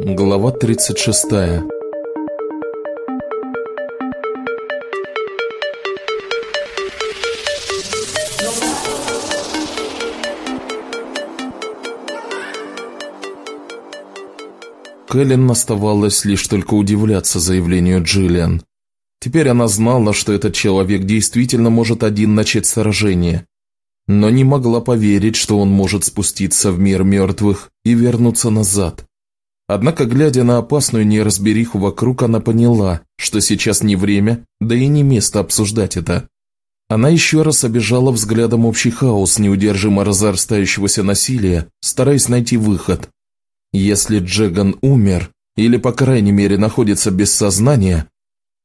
Глава 36 Кэлен оставалось лишь только удивляться заявлению Джиллиан. Теперь она знала, что этот человек действительно может один начать сражение, но не могла поверить, что он может спуститься в мир мертвых и вернуться назад. Однако, глядя на опасную неразбериху вокруг, она поняла, что сейчас не время, да и не место обсуждать это. Она еще раз обижала взглядом общий хаос неудержимо разрастающегося насилия, стараясь найти выход. Если Джеган умер, или по крайней мере находится без сознания,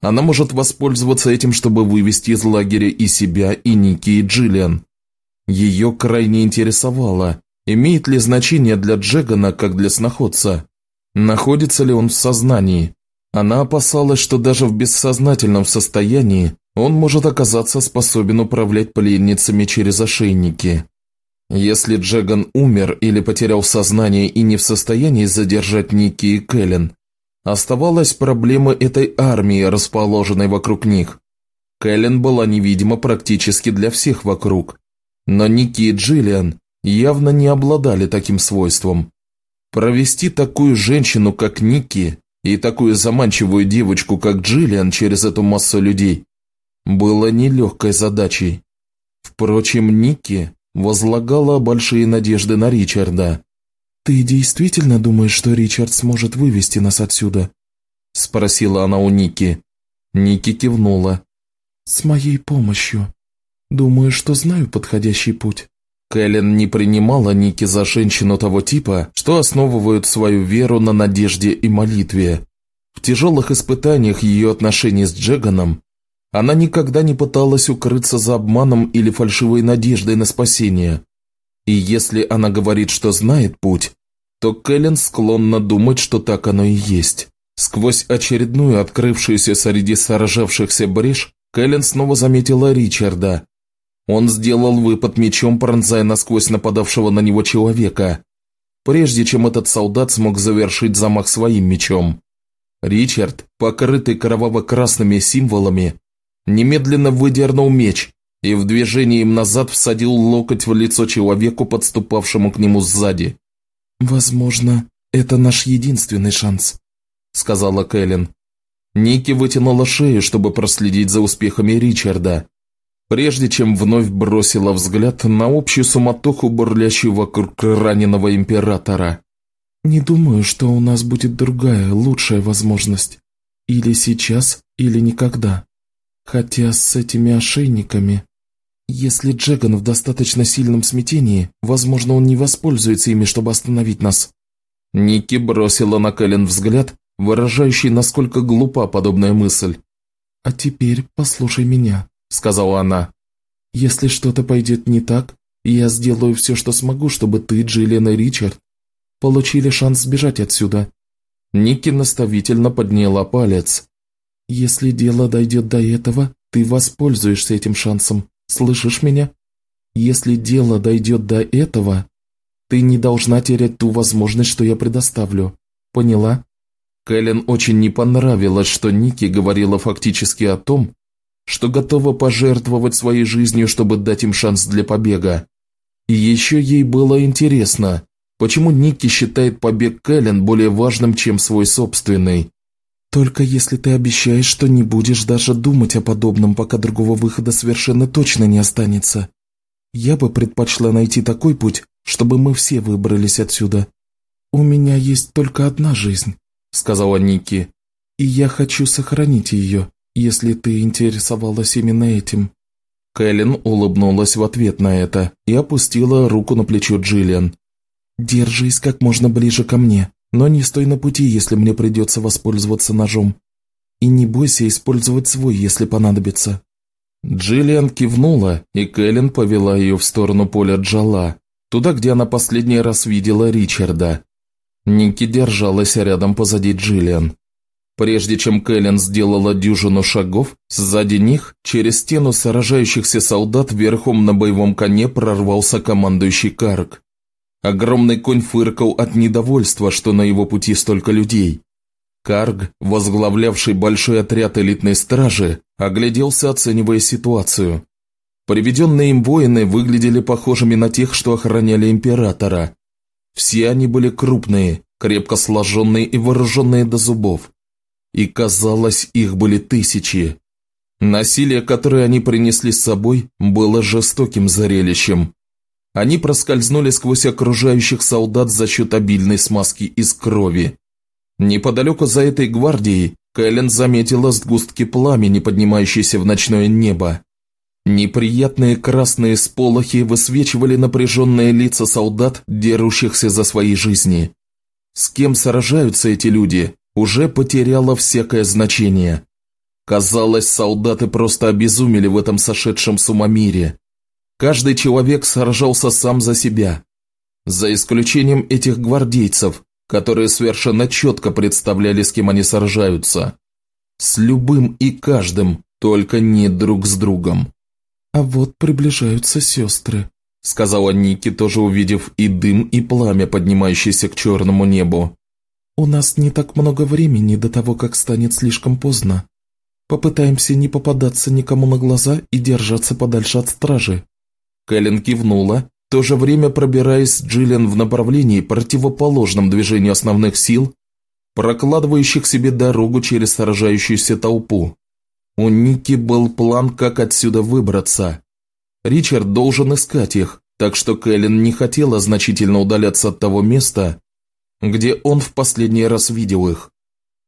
она может воспользоваться этим, чтобы вывести из лагеря и себя, и Ники, и Джиллиан. Ее крайне интересовало, имеет ли значение для Джегана, как для сноходца, находится ли он в сознании. Она опасалась, что даже в бессознательном состоянии он может оказаться способен управлять пленницами через ошейники. Если Джеган умер или потерял сознание и не в состоянии задержать Ники и Кэлен, оставалась проблема этой армии, расположенной вокруг них. Кэлен была невидима практически для всех вокруг, но Ники и Джиллиан явно не обладали таким свойством. Провести такую женщину, как Ники, и такую заманчивую девочку, как Джиллиан, через эту массу людей, было нелегкой задачей. Впрочем, Ники возлагала большие надежды на Ричарда. «Ты действительно думаешь, что Ричард сможет вывести нас отсюда?» – спросила она у Ники. Ники кивнула. «С моей помощью. Думаю, что знаю подходящий путь». Кэлен не принимала Ники за женщину того типа, что основывают свою веру на надежде и молитве. В тяжелых испытаниях ее отношений с Джеганом она никогда не пыталась укрыться за обманом или фальшивой надеждой на спасение. И если она говорит, что знает путь, то Кэлен склонна думать, что так оно и есть. Сквозь очередную открывшуюся среди сражавшихся брешь, Кэлен снова заметила Ричарда. Он сделал выпад мечом, пронзая насквозь нападавшего на него человека, прежде чем этот солдат смог завершить замах своим мечом. Ричард, покрытый кроваво-красными символами, немедленно выдернул меч и в движении им назад всадил локоть в лицо человеку, подступавшему к нему сзади. «Возможно, это наш единственный шанс», – сказала Кэлен. Ники вытянула шею, чтобы проследить за успехами Ричарда, прежде чем вновь бросила взгляд на общую суматоху, бурлящую вокруг раненого императора. «Не думаю, что у нас будет другая, лучшая возможность. Или сейчас, или никогда». Хотя с этими ошейниками... Если Джеган в достаточно сильном смятении, возможно, он не воспользуется ими, чтобы остановить нас. Ники бросила на Кэлен взгляд, выражающий, насколько глупа подобная мысль. «А теперь послушай меня», — сказала она. «Если что-то пойдет не так, я сделаю все, что смогу, чтобы ты, Джиллиан и Ричард получили шанс сбежать отсюда». Ники наставительно подняла палец, если дело дойдет до этого, ты воспользуешься этим шансом. Слышишь меня? Если дело дойдет до этого, ты не должна терять ту возможность, что я предоставлю. Поняла? Кэлен очень не понравилось, что Ники говорила фактически о том, что готова пожертвовать своей жизнью, чтобы дать им шанс для побега. И еще ей было интересно, почему Ники считает побег Кэлен более важным, чем свой собственный. Только если ты обещаешь, что не будешь даже думать о подобном, пока другого выхода совершенно точно не останется. Я бы предпочла найти такой путь, чтобы мы все выбрались отсюда. У меня есть только одна жизнь, сказала Ники, и я хочу сохранить ее, если ты интересовалась именно этим. Кэлен улыбнулась в ответ на это и опустила руку на плечо Джиллиан. «Держись как можно ближе ко мне. Но не стой на пути, если мне придется воспользоваться ножом. И не бойся использовать свой, если понадобится». Джиллиан кивнула, и Кэлен повела ее в сторону поля Джала, туда, где она последний раз видела Ричарда. Ники держалась рядом позади Джиллиан. Прежде чем Кэлен сделала дюжину шагов, сзади них, через стену сражающихся солдат верхом на боевом коне прорвался командующий Карк. Огромный конь фыркал от недовольства, что на его пути столько людей. Карг, возглавлявший большой отряд элитной стражи, огляделся, оценивая ситуацию. Приведенные им воины выглядели похожими на тех, что охраняли императора. Все они были крупные, крепко сложенные и вооруженные до зубов и, казалось, их были тысячи. Насилие, которое они принесли с собой, было жестоким зрелищем. Они проскользнули сквозь окружающих солдат за счет обильной смазки из крови. Неподалеку за этой гвардией Кэлен заметила сгустки пламени, поднимающиеся в ночное небо. Неприятные красные сполохи высвечивали напряженные лица солдат, дерущихся за свои жизни. С кем сражаются эти люди, уже потеряла всякое значение. Казалось, солдаты просто обезумели в этом сошедшем с ума мире. Каждый человек сражался сам за себя. За исключением этих гвардейцев, которые совершенно четко представляли, с кем они сражаются. С любым и каждым, только не друг с другом. «А вот приближаются сестры», – сказала Ники, тоже увидев и дым, и пламя, поднимающееся к черному небу. «У нас не так много времени до того, как станет слишком поздно. Попытаемся не попадаться никому на глаза и держаться подальше от стражи». Кэлен кивнула, в то же время пробираясь с Джиллиан в направлении, противоположном движению основных сил, прокладывающих себе дорогу через сражающуюся толпу. У Ники был план, как отсюда выбраться. Ричард должен искать их, так что Кэлен не хотела значительно удаляться от того места, где он в последний раз видел их.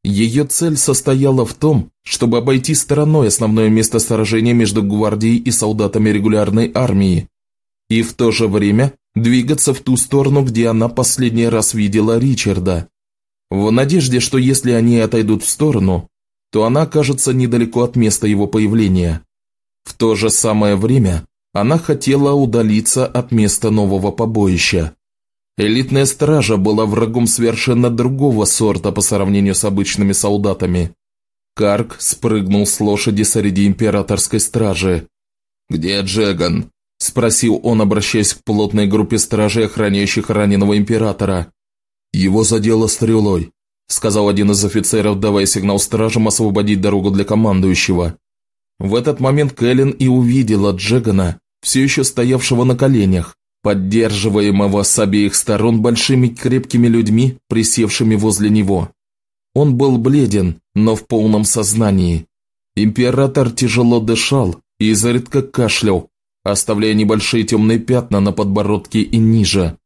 Ее цель состояла в том, чтобы обойти стороной основное место сражения между гвардией и солдатами регулярной армии, и в то же время двигаться в ту сторону, где она последний раз видела Ричарда, в надежде, что если они отойдут в сторону, то она окажется недалеко от места его появления. В то же самое время она хотела удалиться от места нового побоища. Элитная стража была врагом совершенно другого сорта по сравнению с обычными солдатами. Карк спрыгнул с лошади среди императорской стражи. «Где Джеган?» – спросил он, обращаясь к плотной группе стражей, охраняющих раненого императора. «Его задело стрелой», – сказал один из офицеров, давая сигнал стражам освободить дорогу для командующего. В этот момент Кэлен и увидела Джегана, все еще стоявшего на коленях поддерживаемого с обеих сторон большими крепкими людьми, присевшими возле него. Он был бледен, но в полном сознании. Император тяжело дышал и изредка кашлял, оставляя небольшие темные пятна на подбородке и ниже.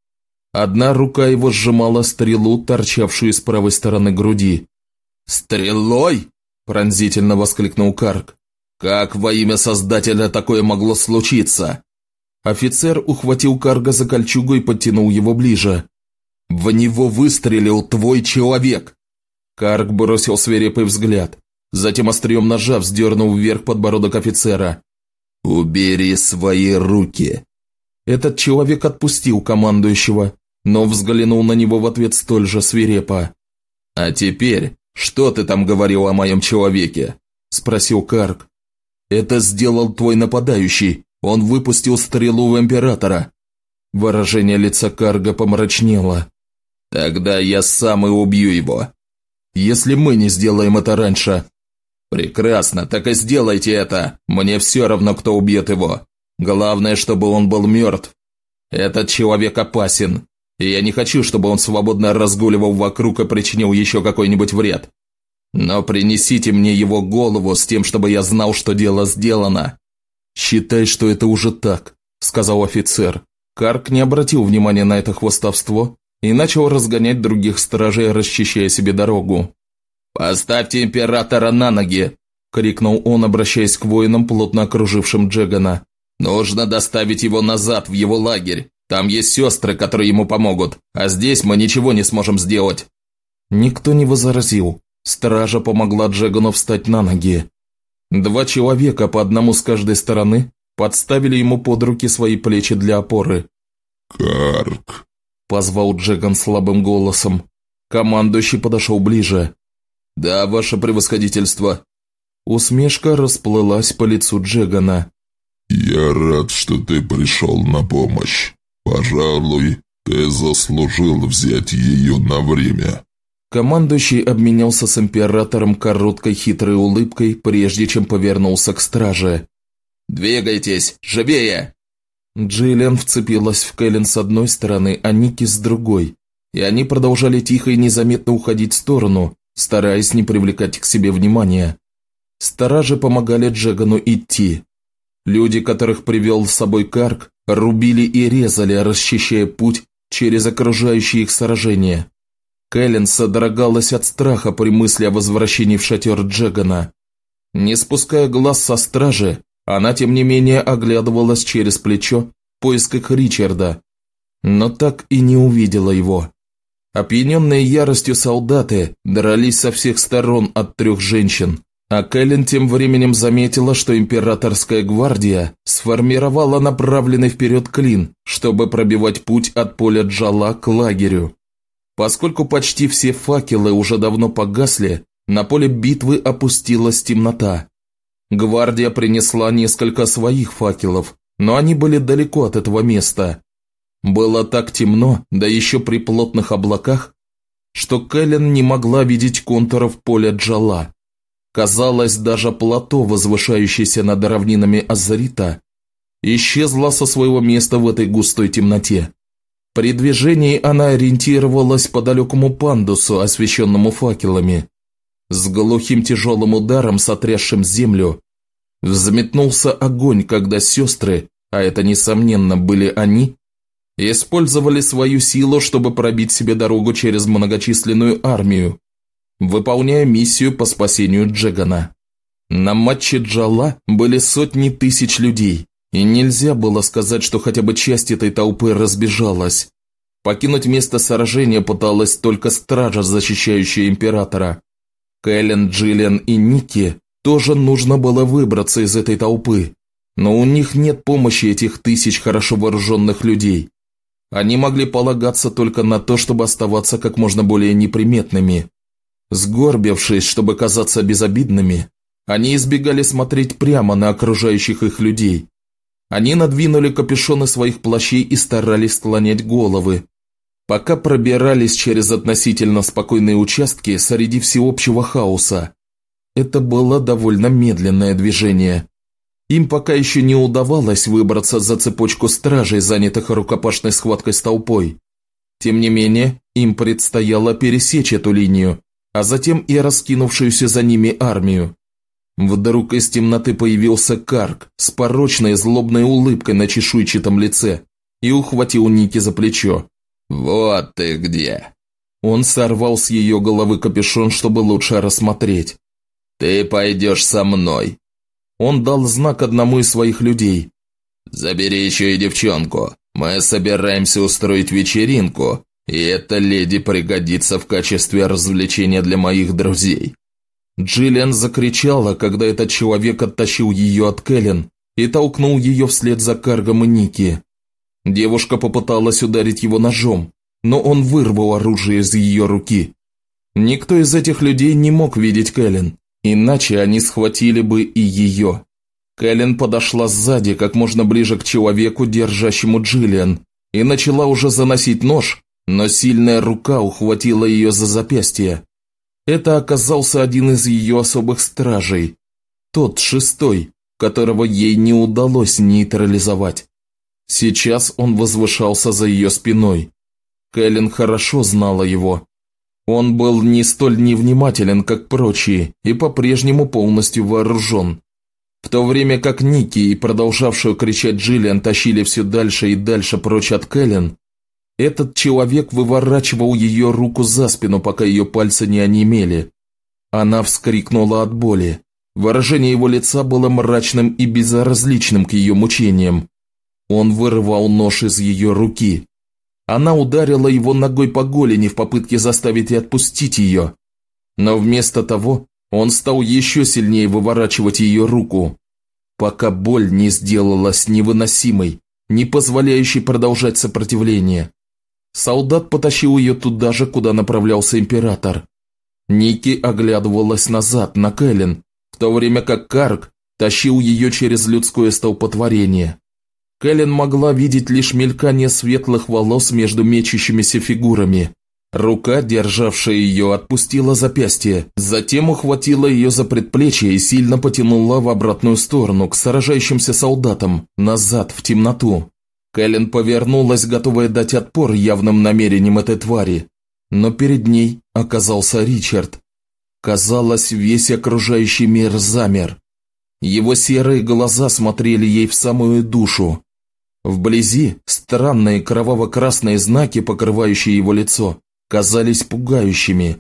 Одна рука его сжимала стрелу, торчавшую с правой стороны груди. «Стрелой?» – пронзительно воскликнул Карк. «Как во имя Создателя такое могло случиться?» Офицер ухватил Карга за кольчугу и подтянул его ближе. «В него выстрелил твой человек!» Карг бросил свирепый взгляд. Затем острием ножа вздернул вверх подбородок офицера. «Убери свои руки!» Этот человек отпустил командующего, но взглянул на него в ответ столь же свирепо. «А теперь, что ты там говорил о моем человеке?» – спросил Карг. «Это сделал твой нападающий, он выпустил стрелу в Императора. Выражение лица Карга помрачнело. Тогда я сам и убью его. Если мы не сделаем это раньше. Прекрасно, так и сделайте это. Мне все равно, кто убьет его. Главное, чтобы он был мертв. Этот человек опасен, и я не хочу, чтобы он свободно разгуливал вокруг и причинил еще какой-нибудь вред. Но принесите мне его голову с тем, чтобы я знал, что дело сделано. «Считай, что это уже так», – сказал офицер. Карк не обратил внимания на это хвостовство и начал разгонять других стражей, расчищая себе дорогу. «Поставьте императора на ноги!» – крикнул он, обращаясь к воинам, плотно окружившим Джегана. «Нужно доставить его назад, в его лагерь. Там есть сестры, которые ему помогут, а здесь мы ничего не сможем сделать». Никто не возразил. Стража помогла Джегану встать на ноги. Два человека по одному с каждой стороны подставили ему под руки свои плечи для опоры. «Карк!» – позвал Джеган слабым голосом. Командующий подошел ближе. «Да, ваше превосходительство». Усмешка расплылась по лицу Джегана. «Я рад, что ты пришел на помощь. Пожалуй, ты заслужил взять ее на время». Командующий обменялся с императором короткой хитрой улыбкой, прежде чем повернулся к страже. «Двигайтесь! Живее!» Джиллиан вцепилась в Кэлен с одной стороны, а Ники с другой, и они продолжали тихо и незаметно уходить в сторону, стараясь не привлекать к себе внимания. Стражи помогали Джегану идти. Люди, которых привел с собой Карк, рубили и резали, расчищая путь через окружающие их сражения. Кэлен содрогалась от страха при мысли о возвращении в шатер Джегана. Не спуская глаз со стражи, она, тем не менее, оглядывалась через плечо в поисках Ричарда, но так и не увидела его. Опьяненные яростью солдаты дрались со всех сторон от трех женщин, а Кэлен тем временем заметила, что императорская гвардия сформировала направленный вперед клин, чтобы пробивать путь от поля Джала к лагерю. Поскольку почти все факелы уже давно погасли, на поле битвы опустилась темнота. Гвардия принесла несколько своих факелов, но они были далеко от этого места. Было так темно, да еще при плотных облаках, что Кэлен не могла видеть контуров поля Джала. Казалось, даже плато, возвышающееся над равнинами Азрита, исчезло со своего места в этой густой темноте. При движении она ориентировалась по далекому пандусу, освещенному факелами. С глухим тяжелым ударом, сотрясшим землю, взметнулся огонь, когда сестры, а это несомненно были они, использовали свою силу, чтобы пробить себе дорогу через многочисленную армию, выполняя миссию по спасению Джегана. На матче Джала были сотни тысяч людей, и нельзя было сказать, что хотя бы часть этой толпы разбежалась. Покинуть место сражения пыталась только стража, защищающая императора. Кэлен, Джиллиан и Ники тоже нужно было выбраться из этой толпы, но у них нет помощи этих тысяч хорошо вооруженных людей. Они могли полагаться только на то, чтобы оставаться как можно более неприметными. Сгорбившись, чтобы казаться безобидными, они избегали смотреть прямо на окружающих их людей. Они надвинули капюшоны своих плащей и старались склонять головы, пока пробирались через относительно спокойные участки среди всеобщего хаоса. Это было довольно медленное движение. Им пока еще не удавалось выбраться за цепочку стражей, занятых рукопашной схваткой с толпой. Тем не менее, им предстояло пересечь эту линию, а затем и раскинувшуюся за ними армию. Вдруг из темноты появился Карк с порочной злобной улыбкой на чешуйчатом лице и ухватил Ники за плечо. «Вот ты где!» Он сорвал с ее головы капюшон, чтобы лучше рассмотреть. «Ты пойдешь со мной!» Он дал знак одному из своих людей. «Забери еще и девчонку. Мы собираемся устроить вечеринку, и эта леди пригодится в качестве развлечения для моих друзей». Джиллиан закричала, когда этот человек оттащил ее от Кэлен и толкнул ее вслед за Каргом и Ники. Девушка попыталась ударить его ножом, но он вырвал оружие из ее руки. Никто из этих людей не мог видеть Кэлен, иначе они схватили бы и ее. Кэлен подошла сзади, как можно ближе к человеку, держащему Джиллиан, и начала уже заносить нож, но сильная рука ухватила ее за запястье. Это оказался один из ее особых стражей, тот шестой, которого ей не удалось нейтрализовать. Сейчас он возвышался за ее спиной. Кэлен хорошо знала его. Он был не столь невнимателен, как прочие, и по-прежнему полностью вооружен. В то время как Ники и продолжавшую кричать Джиллиан тащили все дальше и дальше прочь от Кэлен, этот человек выворачивал ее руку за спину, пока ее пальцы не онемели. Она вскрикнула от боли. Выражение его лица было мрачным и безразличным к ее мучениям. Он вырвал нож из ее руки. Она ударила его ногой по голени в попытке заставить и отпустить ее. Но вместо того он стал еще сильнее выворачивать ее руку, пока боль не сделалась невыносимой, не позволяющей продолжать сопротивление. Солдат потащил ее туда же, куда направлялся император. Ники оглядывалась назад, на Кэлен, в то время как Карк тащил ее через людское столпотворение. Кэлен могла видеть лишь мелькание светлых волос между мечущимися фигурами. Рука, державшая ее, отпустила запястье, затем ухватила ее за предплечье и сильно потянула в обратную сторону, к сражающимся солдатам, назад, в темноту. Кэлен повернулась, готовая дать отпор явным намерениям этой твари. Но перед ней оказался Ричард. Казалось, весь окружающий мир замер. Его серые глаза смотрели ей в самую душу. Вблизи странные кроваво-красные знаки, покрывающие его лицо, казались пугающими.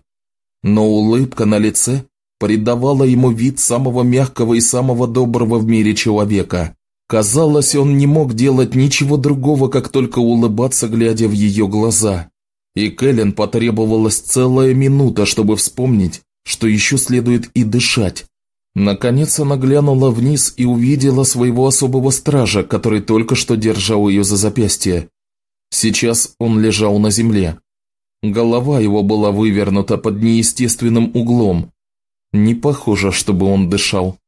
Но улыбка на лице придавала ему вид самого мягкого и самого доброго в мире человека. Казалось, он не мог делать ничего другого, как только улыбаться, глядя в ее глаза. И Кэлен потребовалась целая минута, чтобы вспомнить, что еще следует и дышать. Наконец она глянула вниз и увидела своего особого стража, который только что держал ее за запястье. Сейчас он лежал на земле. Голова его была вывернута под неестественным углом. Не похоже, чтобы он дышал.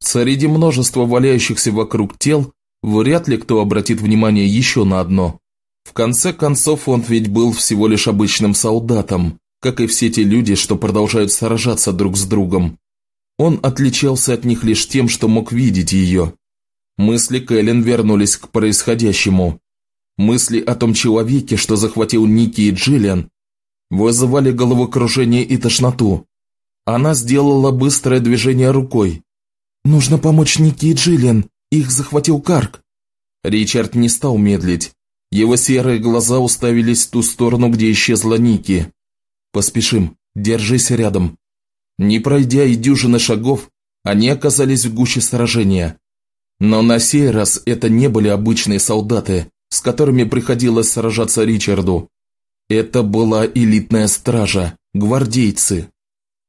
Среди множества валяющихся вокруг тел, вряд ли кто обратит внимание еще на одно. В конце концов, он ведь был всего лишь обычным солдатом, как и все те люди, что продолжают сражаться друг с другом. Он отличался от них лишь тем, что мог видеть ее. Мысли Кэлен вернулись к происходящему. Мысли о том человеке, что захватил Ники и Джиллиан, вызывали головокружение и тошноту. Она сделала быстрое движение рукой. «Нужно помочь Ники и Джиллиан, их захватил Карк». Ричард не стал медлить. Его серые глаза уставились в ту сторону, где исчезла Ники. «Поспешим, держись рядом, не пройдя и дюжины шагов, они оказались в гуще сражения. Но на сей раз это не были обычные солдаты, с которыми приходилось сражаться Ричарду. Это была элитная стража, гвардейцы.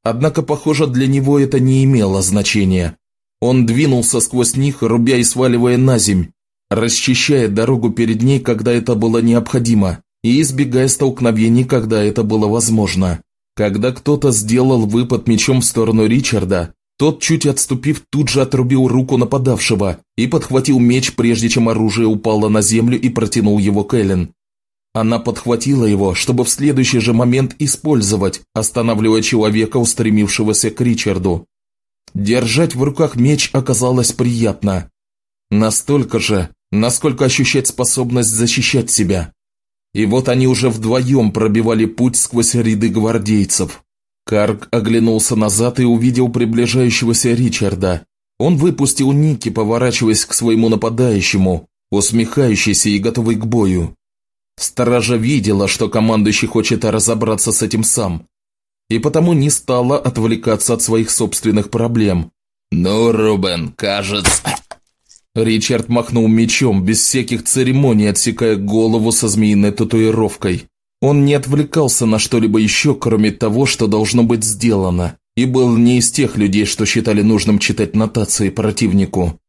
Однако, похоже, для него это не имело значения. Он двинулся сквозь них, рубя и сваливая на земь, расчищая дорогу перед ней, когда это было необходимо, и избегая столкновений, когда это было возможно. Когда кто-то сделал выпад мечом в сторону Ричарда, тот, чуть отступив, тут же отрубил руку нападавшего и подхватил меч, прежде чем оружие упало на землю и протянул его Кэлен. Она подхватила его, чтобы в следующий же момент использовать, останавливая человека, устремившегося к Ричарду. Держать в руках меч оказалось приятно. Настолько же, насколько ощущать способность защищать себя. И вот они уже вдвоем пробивали путь сквозь ряды гвардейцев. Карг оглянулся назад и увидел приближающегося Ричарда. Он выпустил Ники, поворачиваясь к своему нападающему, усмехающийся и готовый к бою. Стража видела, что командующий хочет разобраться с этим сам, и потому не стала отвлекаться от своих собственных проблем. «Ну, Рубен, кажется...» Ричард махнул мечом, без всяких церемоний отсекая голову со змеиной татуировкой. Он не отвлекался на что-либо еще, кроме того, что должно быть сделано, и был не из тех людей, что считали нужным читать нотации противнику.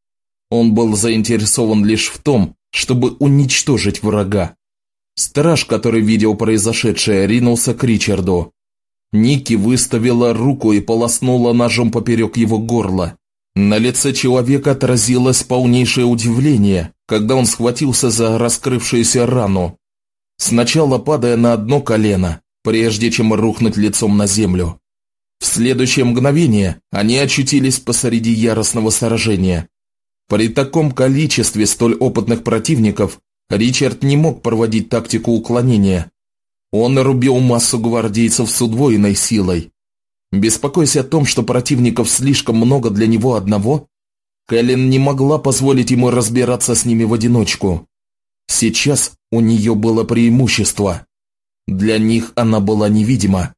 Он был заинтересован лишь в том, чтобы уничтожить врага. Страж, который видел произошедшее, ринулся к Ричарду. Ники выставила руку и полоснула ножом поперек его горла. На лице человека отразилось полнейшее удивление, когда он схватился за раскрывшуюся рану, сначала падая на одно колено, прежде чем рухнуть лицом на землю. В следующее мгновение они очутились посреди яростного сражения. При таком количестве столь опытных противников Ричард не мог проводить тактику уклонения. Он рубил массу гвардейцев с удвоенной силой, Беспокойся о том, что противников слишком много для него одного, Кэлен не могла позволить ему разбираться с ними в одиночку. Сейчас у нее было преимущество. Для них она была невидима.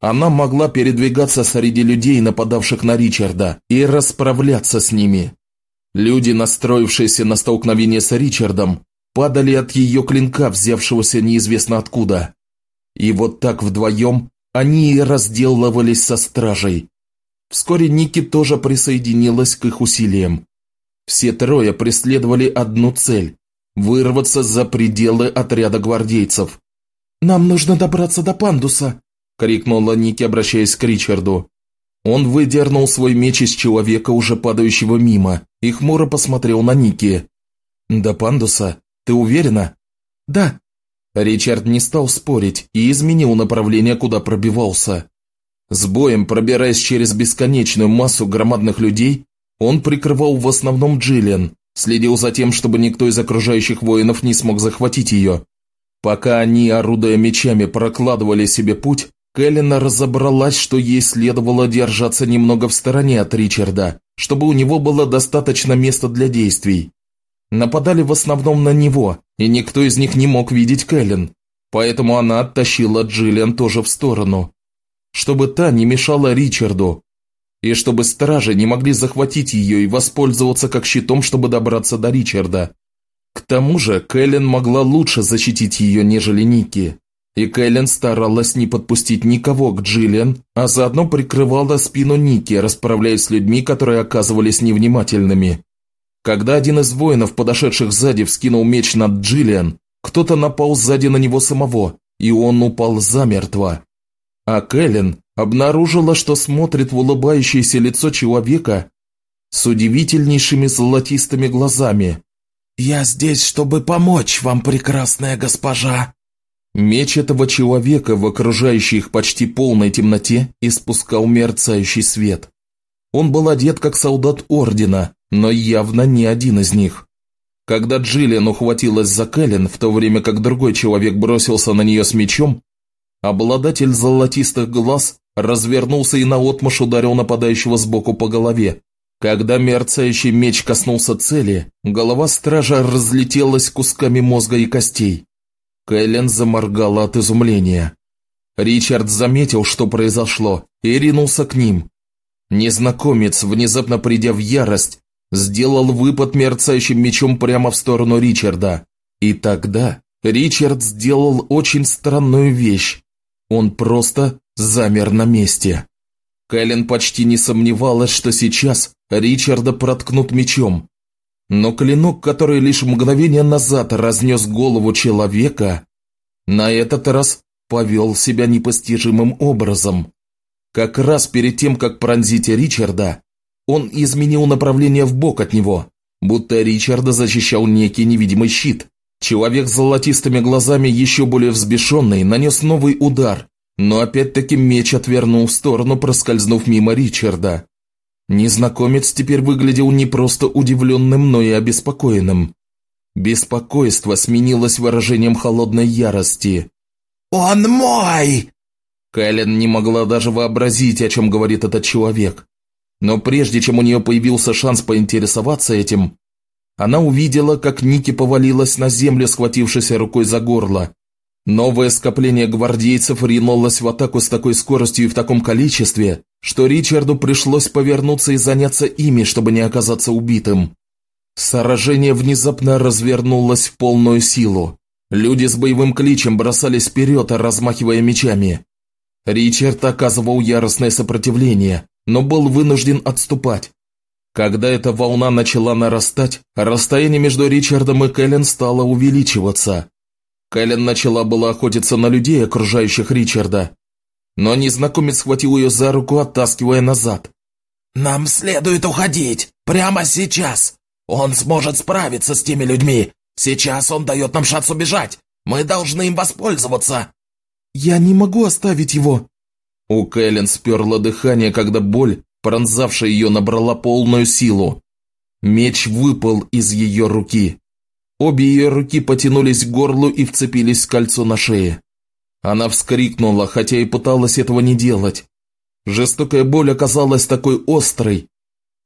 Она могла передвигаться среди людей, нападавших на Ричарда, и расправляться с ними. Люди, настроившиеся на столкновение с Ричардом, падали от ее клинка, взявшегося неизвестно откуда. И вот так вдвоем они разделывались со стражей. Вскоре Ники тоже присоединилась к их усилиям. Все трое преследовали одну цель – вырваться за пределы отряда гвардейцев. «Нам нужно добраться до пандуса», – крикнула Ники, обращаясь к Ричарду. Он выдернул свой меч из человека, уже падающего мимо, и хмуро посмотрел на Ники. «До пандуса? Ты уверена?» «Да». Ричард не стал спорить и изменил направление, куда пробивался. С боем, пробираясь через бесконечную массу громадных людей, он прикрывал в основном Джиллиан, следил за тем, чтобы никто из окружающих воинов не смог захватить ее. Пока они, орудуя мечами, прокладывали себе путь, Кэллина разобралась, что ей следовало держаться немного в стороне от Ричарда, чтобы у него было достаточно места для действий. Нападали в основном на него, и никто из них не мог видеть Кэлен, поэтому она оттащила Джиллиан тоже в сторону. Чтобы та не мешала Ричарду, и чтобы стражи не могли захватить ее и воспользоваться как щитом, чтобы добраться до Ричарда. К тому же Кэлен могла лучше защитить ее, нежели Ники и Кэлен старалась не подпустить никого к Джиллиан, а заодно прикрывала спину Ники, расправляясь с людьми, которые оказывались невнимательными. Когда один из воинов, подошедших сзади, вскинул меч над Джиллиан, кто-то напал сзади на него самого, и он упал замертво. А Кэлен обнаружила, что смотрит в улыбающееся лицо человека с удивительнейшими золотистыми глазами. «Я здесь, чтобы помочь вам, прекрасная госпожа», Меч этого человека в окружающей их почти полной темноте испускал мерцающий свет. Он был одет как солдат Ордена, но явно не один из них. Когда Джиллиан ухватилась за Кэлен, в то время как другой человек бросился на нее с мечом, обладатель золотистых глаз развернулся и наотмашь ударил нападающего сбоку по голове. Когда мерцающий меч коснулся цели, голова стража разлетелась кусками мозга и костей. Кэлен заморгала от изумления. Ричард заметил, что произошло, и ринулся к ним. Незнакомец, внезапно придя в ярость, сделал выпад мерцающим мечом прямо в сторону Ричарда. И тогда Ричард сделал очень странную вещь. Он просто замер на месте. Кэлен почти не сомневалась, что сейчас Ричарда проткнут мечом, но клинок, который лишь мгновение назад разнес голову человека, на этот раз повел себя непостижимым образом. Как раз перед тем, как пронзить Ричарда, он изменил направление в бок от него, будто Ричарда защищал некий невидимый щит. Человек с золотистыми глазами, еще более взбешенный, нанес новый удар, но опять-таки меч отвернул в сторону, проскользнув мимо Ричарда. Незнакомец теперь выглядел не просто удивленным, но и обеспокоенным. Беспокойство сменилось выражением холодной ярости. «Он мой!» Кэлен не могла даже вообразить, о чем говорит этот человек. Но прежде чем у нее появился шанс поинтересоваться этим, она увидела, как Ники повалилась на землю, схватившись рукой за горло. Новое скопление гвардейцев ринулось в атаку с такой скоростью и в таком количестве, что Ричарду пришлось повернуться и заняться ими, чтобы не оказаться убитым. Сражение внезапно развернулось в полную силу. Люди с боевым кличем бросались вперед, размахивая мечами. Ричард оказывал яростное сопротивление, но был вынужден отступать. Когда эта волна начала нарастать, расстояние между Ричардом и Кэлен стало увеличиваться. Кэлен начала было охотиться на людей, окружающих Ричарда, но незнакомец схватил ее за руку, оттаскивая назад. «Нам следует уходить! Прямо сейчас! Он сможет справиться с теми людьми! Сейчас он дает нам шанс убежать! Мы должны им воспользоваться!» «Я не могу оставить его!» У Кэлен сперло дыхание, когда боль, пронзавшая ее, набрала полную силу. Меч выпал из ее руки. Обе ее руки потянулись к горлу и вцепились в кольцо на шее. Она вскрикнула, хотя и пыталась этого не делать. Жестокая боль оказалась такой острой,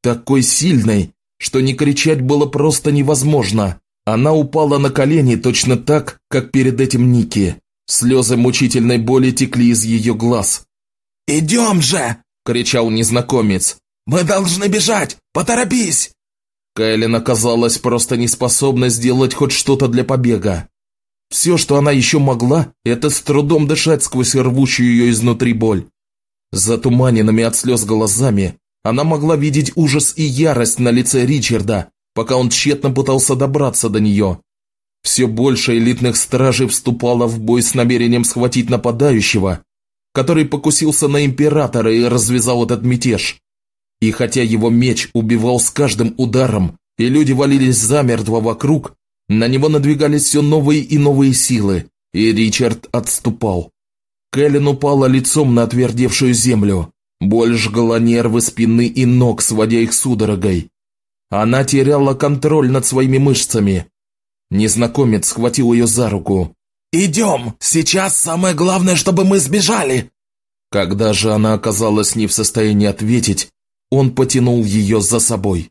такой сильной, что не кричать было просто невозможно. Она упала на колени точно так, как перед этим Ники. Слезы мучительной боли текли из ее глаз. «Идем же!» – кричал незнакомец. «Мы должны бежать! Поторопись!» Кайлин оказалась просто не способна сделать хоть что-то для побега. Все, что она еще могла, это с трудом дышать сквозь рвущую ее изнутри боль. Затуманенными от слез глазами она могла видеть ужас и ярость на лице Ричарда, пока он тщетно пытался добраться до нее. Все больше элитных стражей вступало в бой с намерением схватить нападающего, который покусился на императора и развязал этот мятеж. И хотя его меч убивал с каждым ударом, и люди валились замертво вокруг, на него надвигались все новые и новые силы, и Ричард отступал. Кэлен упала лицом на отвердевшую землю. Боль жгла нервы спины и ног, сводя их судорогой. Она теряла контроль над своими мышцами. Незнакомец схватил ее за руку. «Идем! Сейчас самое главное, чтобы мы сбежали!» Когда же она оказалась не в состоянии ответить, он потянул ее за собой.